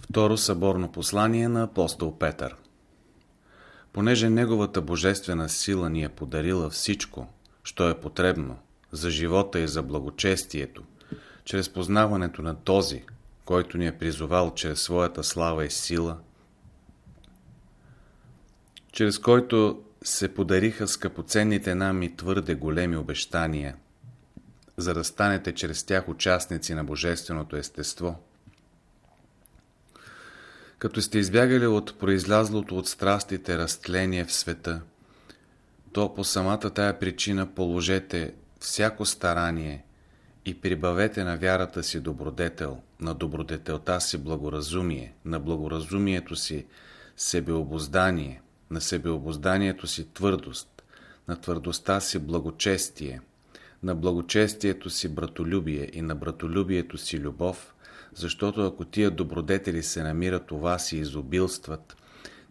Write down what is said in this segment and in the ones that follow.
Второ съборно послание на апостол Петър. Понеже Неговата божествена сила ни е подарила всичко, що е потребно за живота и за благочестието, чрез познаването на този, който ни е призовал чрез своята слава и сила, чрез който се подариха скъпоценните нам и твърде големи обещания, за да станете чрез тях участници на Божественото естество – като сте избягали от произлязлото от страстите разтление в света, то по самата тая причина положете всяко старание и прибавете на вярата си добродетел, на добродетелта си благоразумие, на благоразумието си себеобоздание, на себеобозданието си твърдост, на твърдостта си благочестие, на благочестието си братолюбие и на братолюбието си любов, защото ако тия добродетели се намират у вас и изобилстват,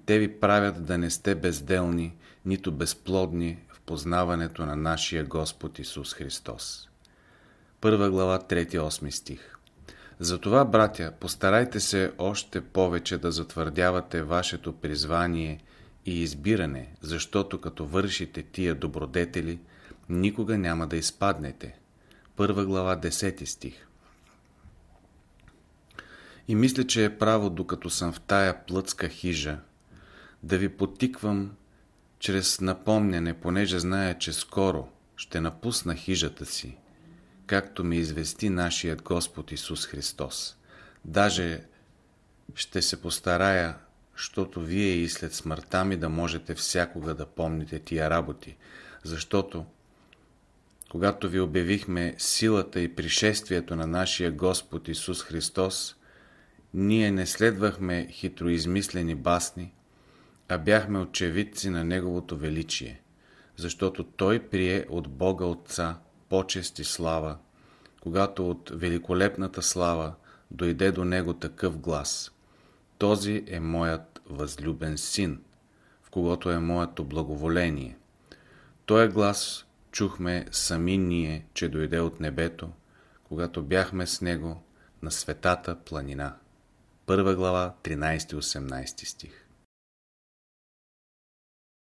те ви правят да не сте безделни, нито безплодни в познаването на нашия Господ Исус Христос. Първа глава, 3-8 стих Затова, братя, постарайте се още повече да затвърдявате вашето призвание и избиране, защото като вършите тия добродетели, никога няма да изпаднете. Първа глава, 10 стих и мисля, че е право, докато съм в тая плътска хижа, да ви потиквам чрез напомняне, понеже зная, че скоро ще напусна хижата си, както ми извести нашият Господ Исус Христос. Даже ще се постарая, защото вие и след смъртта ми да можете всякога да помните тия работи, защото когато ви обявихме силата и пришествието на нашия Господ Исус Христос, ние не следвахме хитроизмислени басни, а бяхме очевидци на Неговото величие, защото Той прие от Бога Отца почест и слава, когато от великолепната слава дойде до Него такъв глас. Този е моят възлюбен син, в когото е моето благоволение. Той глас чухме сами ние, че дойде от небето, когато бяхме с Него на светата планина. Първа глава, 13-18 стих.